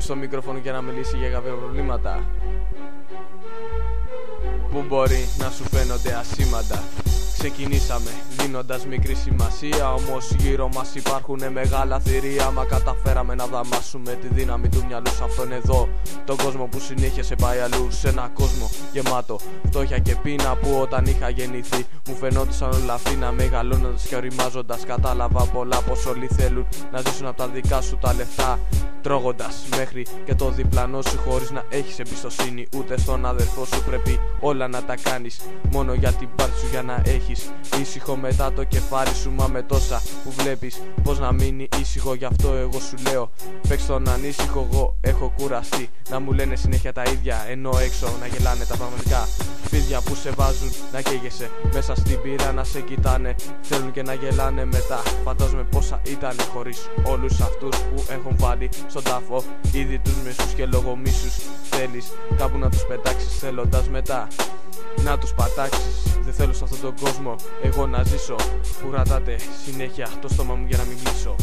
στο μικρόφωνο για να μιλήσει για κάποια προβλήματα που μπορεί να σου φαίνονται ασήμαντα Ξεκινήσαμε δίνοντας μικρή σημασία. Όμως γύρω μας υπάρχουν μεγάλα θηρία. Μα καταφέραμε να δαμάσουμε τη δύναμη του μυαλού σε αυτόν εδώ. Τον κόσμο που συνέχεια σε πάει αλλού. Σε ένα κόσμο γεμάτο φτώχεια και πείνα που όταν είχα γεννηθεί μου φαινόντουσαν όλα να Μεγαλώνοντας και οριμάζοντας, κατάλαβα πολλά πως όλοι θέλουν να ζήσουν από τα δικά σου τα λεφτά. Τρώγοντας μέχρι και το διπλανό σου χωρίς να έχεις εμπιστοσύνη ούτε στον αδερφό σου. Πρέπει όλα να τα κάνεις μόνο για την πάρτι σου για να έχεις ήσυχο μετά το κεφάλι σου. Μα με τόσα που βλέπεις πώς να μείνει ήσυχο. Γι' αυτό εγώ σου λέω: Παίξ τον ανήσυχο. Εγώ έχω κουραστεί να μου λένε συνέχεια τα ίδια. Ενώ έξω να γελάνε τα πραγματικά φίδια που σε βάζουν να καίγεσαι μέσα στην πύρα να σε κοιτάνε. Θέλουν και να γελάνε μετά. Φαντάζομαι πόσα ήταν χωρίς όλους αυτούς που έχουν βάλει στον τάφο. Ήδη τους μισούς και λόγω μίσους θέλεις κάπου να τους πετάξεις θέλοντας μετά να τους πατάξεις. Δεν θέλω σε αυτόν τον κόσμο εγώ να ζήσω. Που κρατάτε συνέχεια το στόμα μου για να μην κλείσω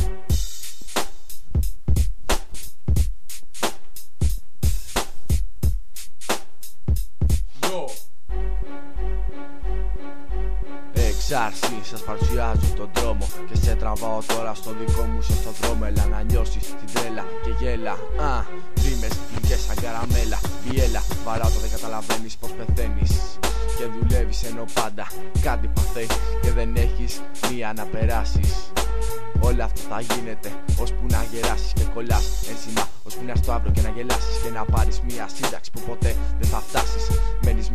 Εξάρση, σα παρουσιάζω τον δρόμο Και σε τραβάω τώρα στο δικό μου σωστό δρόμο Έλα να νιώσεις την τρέλα και γέλα Α, ρίμες, σαν καραμέλα Βιέλα, βαράω δεν καταλαβαίνεις πώ πεθαίνεις και δουλεύεις ενώ πάντα κάτι παθαίνεις και δεν έχεις μία να περάσεις. Όλα αυτά θα γίνεται ώσπου να γεράσεις και κολλάς ένσημα. Ώσπου να στο αύριο και να γελάσεις και να πάρεις μία σύνταξη που ποτέ δεν θα φτάσεις.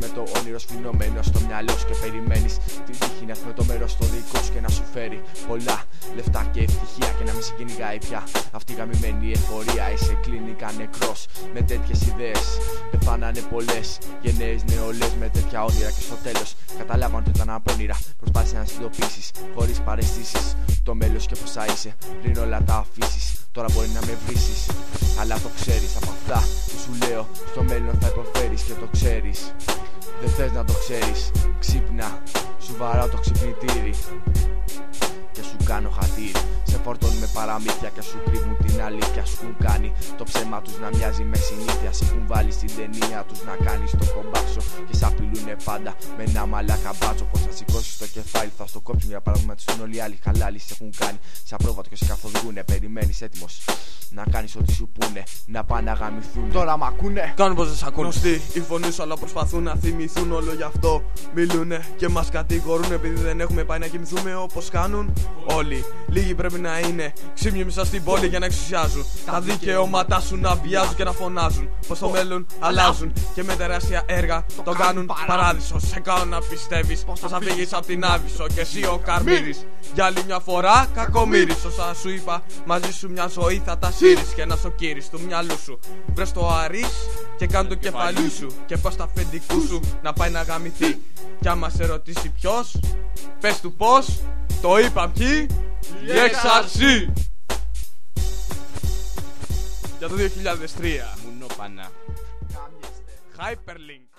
Μένει με το όνειρο σφινωμένο στο μυαλό σου και περιμένεις την τύχη να έρθει με το μέρος στο δικό σου και να σου φέρει πολλά λεφτά και ευτυχία και να μην σε κυνηγάει πια. Αυτή η γαμημένη εφορία είσαι κλινικά νεκρός με τέτοιες ιδέες. Πεθάνανε πολλές γενναίες νεολαίε με τέτοια όνειρα και στο τέλος καταλάβαν ότι ήταν απόνειρα. Προσπάθησε να συνειδητοποιήσεις χωρίς παρεστήσεις το μέλλον και πώς θα είσαι πριν όλα τα αφήσεις. Τώρα μπορεί να με βρει, αλλά το ξέρεις από αυτά που σου λέω. Στο μέλλον θα υποφέρει και το ξέρεις. Δεν θες να το ξέρεις. Ξύπνα, σου βαράω το ξυπνητήρι και σου κάνω χατήρι. Σε φορτώνουν με παραμύθια και σου κρύβουν την αλήθεια. Σου έχουν κάνει το ψέμα τους να μοιάζει με συνήθεια. Σε έχουν βάλει στην ταινία τους να κάνεις το κομπάξο. Και σε απειλούνε πάντα με ένα μαλάκα μπάτσο. Πώς θα σηκώσεις το κεφάλι, θα στο κόψουν για παράδειγμα. Του όλοι οι άλλοι χαλάλοι. Σε έχουν κάνει σε απρόβατο και σε καθοδηγούνε. Περιμένεις έτοιμος να κάνεις ό,τι σου πούνε. Να πάνε να γαμηθούν. Τώρα μ' ακούνε. Κάνουν πως δεν σ' ακούνε. Γνωστοί οι φωνή σου, αλλά προσπαθούν να θυμηθούν όλο γι' αυτό. Μιλούνε και μας κατηγορούν επειδή δεν έχουμε πάει να κοιμηθούμε όπως κάνουν όλοι. Λίγοι πρέπει να είναι ξύπνοι μέσα στην πόλη για να εξουσιάζουν. Τα δικαιώματά σου να βιάζουν και να φωνάζουν. Πως το μέλλον αλλάζουν και με τεράστια έργα το κάνουν παράδεισο. Σε κάνω να πιστεύεις πως θα φύγεις από την Άβυσσο και εσύ ο Καρμύρης. Για άλλη μια φορά κακομύρι. Όσα σου είπα μαζί σου μια ζωή θα τα σύρεις και να σοκύρει του μυαλού σου. Βρες το αρί και κάνε το κεφαλού σου. Και πας τα αφεντικού σου να πάει να γαμηθεί. Κι άμα σε ρωτήσει ποιος, πες του πώς, το είπα ποιοι, η XRC. Για το 2003. Μουνόπανα. Hyperlink.